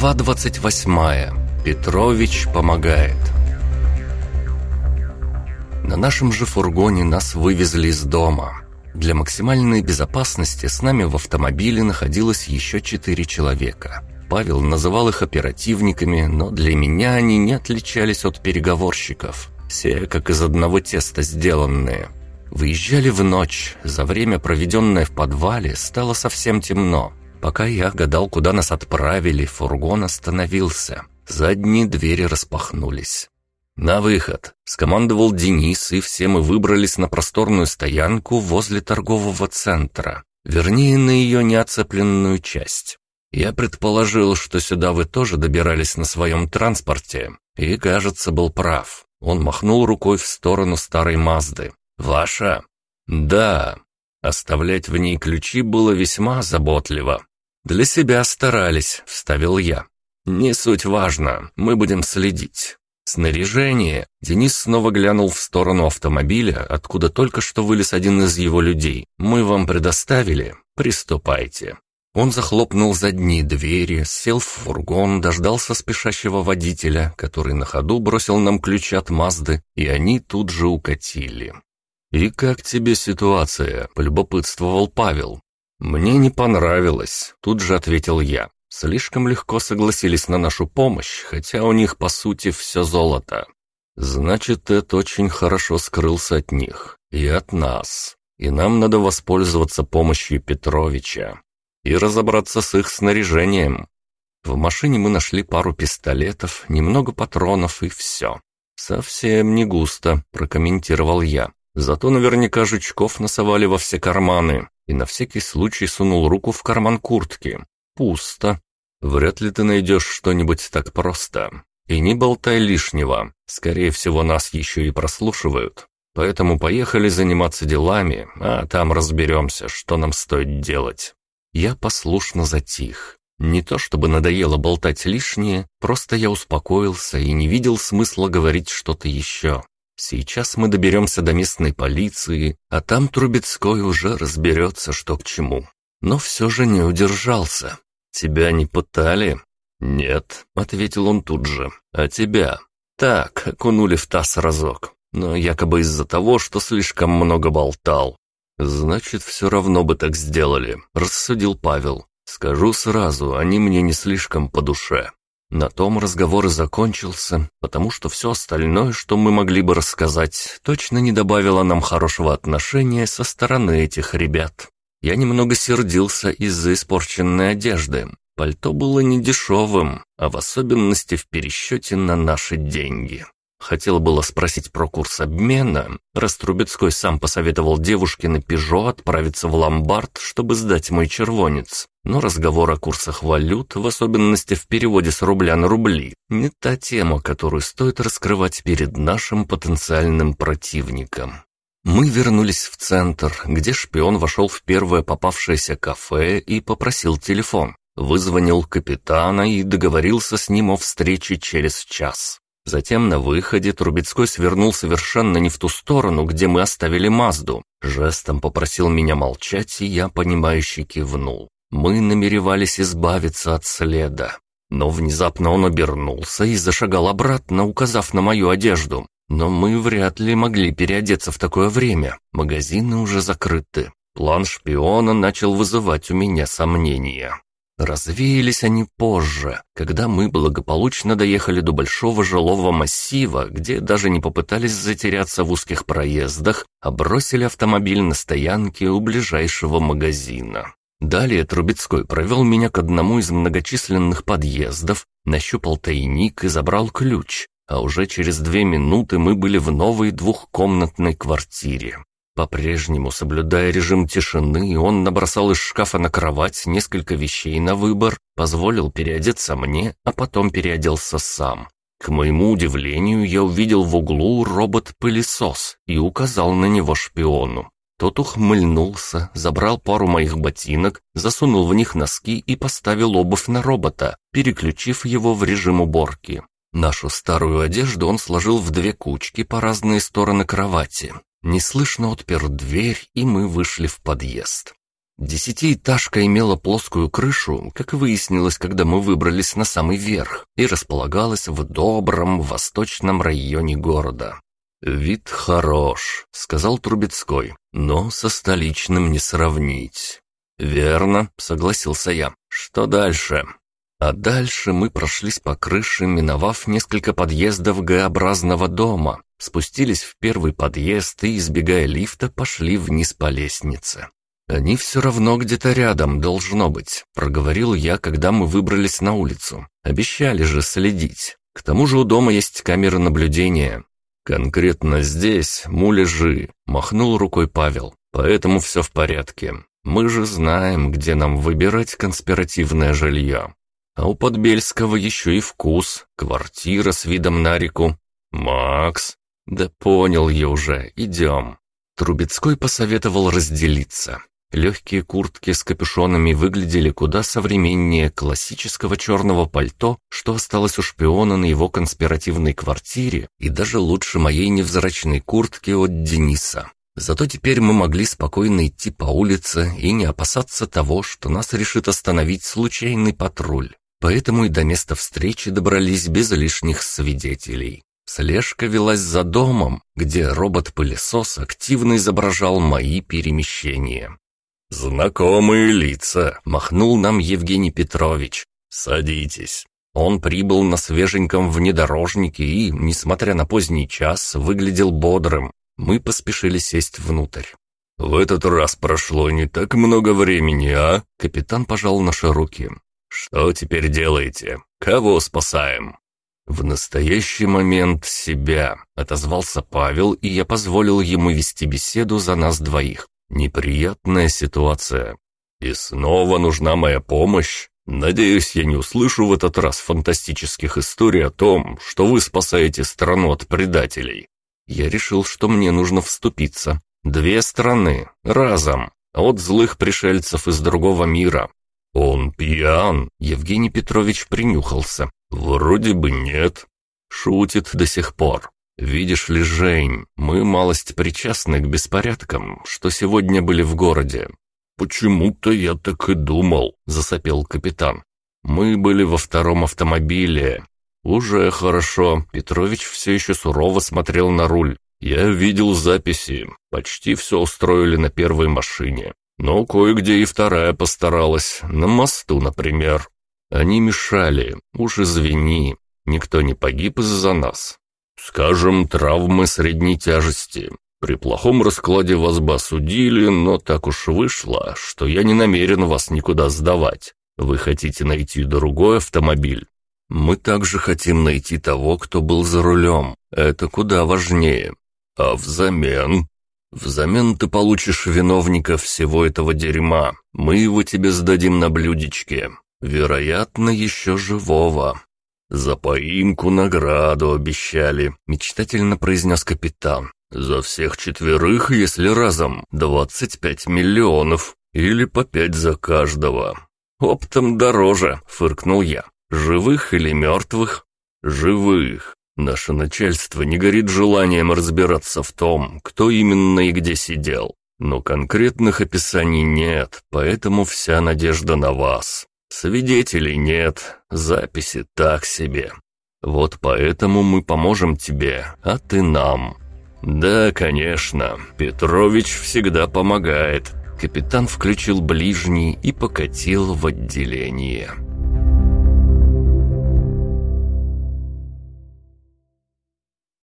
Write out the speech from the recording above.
Глава 28. Петрович помогает. На нашем же фургоне нас вывезли из дома. Для максимальной безопасности с нами в автомобиле находилось еще четыре человека. Павел называл их оперативниками, но для меня они не отличались от переговорщиков. Все как из одного теста сделанные. Выезжали в ночь. За время, проведенное в подвале, стало совсем темно. Пока я гадал, куда нас отправили, фургон остановился. Задние двери распахнулись. «На выход!» — скомандовал Денис, и все мы выбрались на просторную стоянку возле торгового центра, вернее, на ее неоцепленную часть. Я предположил, что сюда вы тоже добирались на своем транспорте, и, кажется, был прав. Он махнул рукой в сторону старой Мазды. «Ваша?» «Да». Оставлять в ней ключи было весьма заботливо. «Для себя старались», — вставил я. «Не суть важно, мы будем следить». Снаряжение. Денис снова глянул в сторону автомобиля, откуда только что вылез один из его людей. «Мы вам предоставили? Приступайте». Он захлопнул задние двери, сел в фургон, дождался спешащего водителя, который на ходу бросил нам ключи от Мазды, и они тут же укатили. «И как тебе ситуация?» – полюбопытствовал Павел. «Мне не понравилось», – тут же ответил я. Слишком легко согласились на нашу помощь, хотя у них, по сути, все золото. Значит, Эд очень хорошо скрылся от них. И от нас. И нам надо воспользоваться помощью Петровича. И разобраться с их снаряжением. В машине мы нашли пару пистолетов, немного патронов и все. «Совсем не густо», — прокомментировал я. Зато наверняка жучков насовали во все карманы, и на всякий случай сунул руку в карман куртки. Пусто. Вряд ли ты найдешь что-нибудь так просто. И не болтай лишнего. Скорее всего, нас еще и прослушивают. Поэтому поехали заниматься делами, а там разберемся, что нам стоит делать. Я послушно затих. Не то чтобы надоело болтать лишнее, просто я успокоился и не видел смысла говорить что-то еще. Сейчас мы доберемся до местной полиции, а там Трубецкой уже разберется, что к чему. Но все же не удержался. «Тебя не пытали?» «Нет», — ответил он тут же. «А тебя?» «Так, окунули в таз разок, но якобы из-за того, что слишком много болтал». «Значит, все равно бы так сделали», — рассудил Павел. «Скажу сразу, они мне не слишком по душе». На том разговор и закончился, потому что все остальное, что мы могли бы рассказать, точно не добавило нам хорошего отношения со стороны этих ребят. Я немного сердился из-за испорченной одежды. Пальто было недешевым, а в особенности в пересчете на наши деньги. Хотел было спросить про курс обмена, раз сам посоветовал девушке на «Пежо» отправиться в ломбард, чтобы сдать мой червонец. Но разговор о курсах валют, в особенности в переводе с рубля на рубли, не та тема, которую стоит раскрывать перед нашим потенциальным противником. Мы вернулись в центр, где шпион вошел в первое попавшееся кафе и попросил телефон. Вызвонил капитана и договорился с ним о встрече через час. Затем на выходе Трубецкой свернул совершенно не в ту сторону, где мы оставили Мазду. Жестом попросил меня молчать, и я, понимающе кивнул. Мы намеревались избавиться от следа. Но внезапно он обернулся и зашагал обратно, указав на мою одежду. Но мы вряд ли могли переодеться в такое время. Магазины уже закрыты. План шпиона начал вызывать у меня сомнения. Развеялись они позже, когда мы благополучно доехали до большого жилого массива, где даже не попытались затеряться в узких проездах, а бросили автомобиль на стоянке у ближайшего магазина. Далее Трубецкой провел меня к одному из многочисленных подъездов, нащупал тайник и забрал ключ, а уже через две минуты мы были в новой двухкомнатной квартире. По-прежнему, соблюдая режим тишины, он набросал из шкафа на кровать несколько вещей на выбор, позволил переодеться мне, а потом переоделся сам. К моему удивлению, я увидел в углу робот-пылесос и указал на него шпиону. Тот ухмыльнулся, забрал пару моих ботинок, засунул в них носки и поставил обувь на робота, переключив его в режим уборки. Нашу старую одежду он сложил в две кучки по разные стороны кровати. Неслышно отпер дверь, и мы вышли в подъезд. Десятиэтажка имела плоскую крышу, как выяснилось, когда мы выбрались на самый верх, и располагалась в добром восточном районе города. «Вид хорош», — сказал Трубецкой, — «но со столичным не сравнить». «Верно», — согласился я. «Что дальше?» А дальше мы прошлись по крыше, миновав несколько подъездов Г-образного дома, спустились в первый подъезд и, избегая лифта, пошли вниз по лестнице. «Они все равно где-то рядом, должно быть», — проговорил я, когда мы выбрались на улицу. «Обещали же следить. К тому же у дома есть камеры наблюдения». «Конкретно здесь муляжи», — махнул рукой Павел. «Поэтому все в порядке. Мы же знаем, где нам выбирать конспиративное жилье. А у Подбельского еще и вкус, квартира с видом на реку. Макс, да понял я уже, идем». Трубецкой посоветовал разделиться. Легкие куртки с капюшонами выглядели куда современнее классического черного пальто, что осталось у шпиона на его конспиративной квартире, и даже лучше моей невзрачной куртки от Дениса. Зато теперь мы могли спокойно идти по улице и не опасаться того, что нас решит остановить случайный патруль. Поэтому и до места встречи добрались без лишних свидетелей. Слежка велась за домом, где робот-пылесос активно изображал мои перемещения. «Знакомые лица», — махнул нам Евгений Петрович. «Садитесь». Он прибыл на свеженьком внедорожнике и, несмотря на поздний час, выглядел бодрым. Мы поспешили сесть внутрь. «В этот раз прошло не так много времени, а?» Капитан пожал наши руки. «Что теперь делаете? Кого спасаем?» «В настоящий момент себя», — отозвался Павел, и я позволил ему вести беседу за нас двоих. Неприятная ситуация. И снова нужна моя помощь. Надеюсь, я не услышу в этот раз фантастических историй о том, что вы спасаете страну от предателей. Я решил, что мне нужно вступиться. Две страны, разом, от злых пришельцев из другого мира. Он пьян, Евгений Петрович принюхался. Вроде бы нет. Шутит до сих пор. «Видишь ли, Жень, мы малость причастны к беспорядкам, что сегодня были в городе». «Почему-то я так и думал», — засопел капитан. «Мы были во втором автомобиле». «Уже хорошо». Петрович все еще сурово смотрел на руль. «Я видел записи. Почти все устроили на первой машине. Но кое-где и вторая постаралась. На мосту, например. Они мешали. Уж извини. Никто не погиб из-за нас. Скажем, травмы средней тяжести. При плохом раскладе вас бы осудили, но так уж вышло, что я не намерен вас никуда сдавать. Вы хотите найти другой автомобиль? Мы также хотим найти того, кто был за рулем. Это куда важнее. А взамен? Взамен ты получишь виновника всего этого дерьма. Мы его тебе сдадим на блюдечке. Вероятно, еще живого. «За поимку награду обещали», — мечтательно произнес капитан. «За всех четверых, если разом, двадцать пять миллионов. Или по пять за каждого». «Оптом дороже», — фыркнул я. «Живых или мертвых?» «Живых. Наше начальство не горит желанием разбираться в том, кто именно и где сидел. Но конкретных описаний нет, поэтому вся надежда на вас. Свидетелей нет, записи так себе. Вот поэтому мы поможем тебе, а ты нам. Да, конечно, Петрович всегда помогает. Капитан включил ближний и покатил в отделение.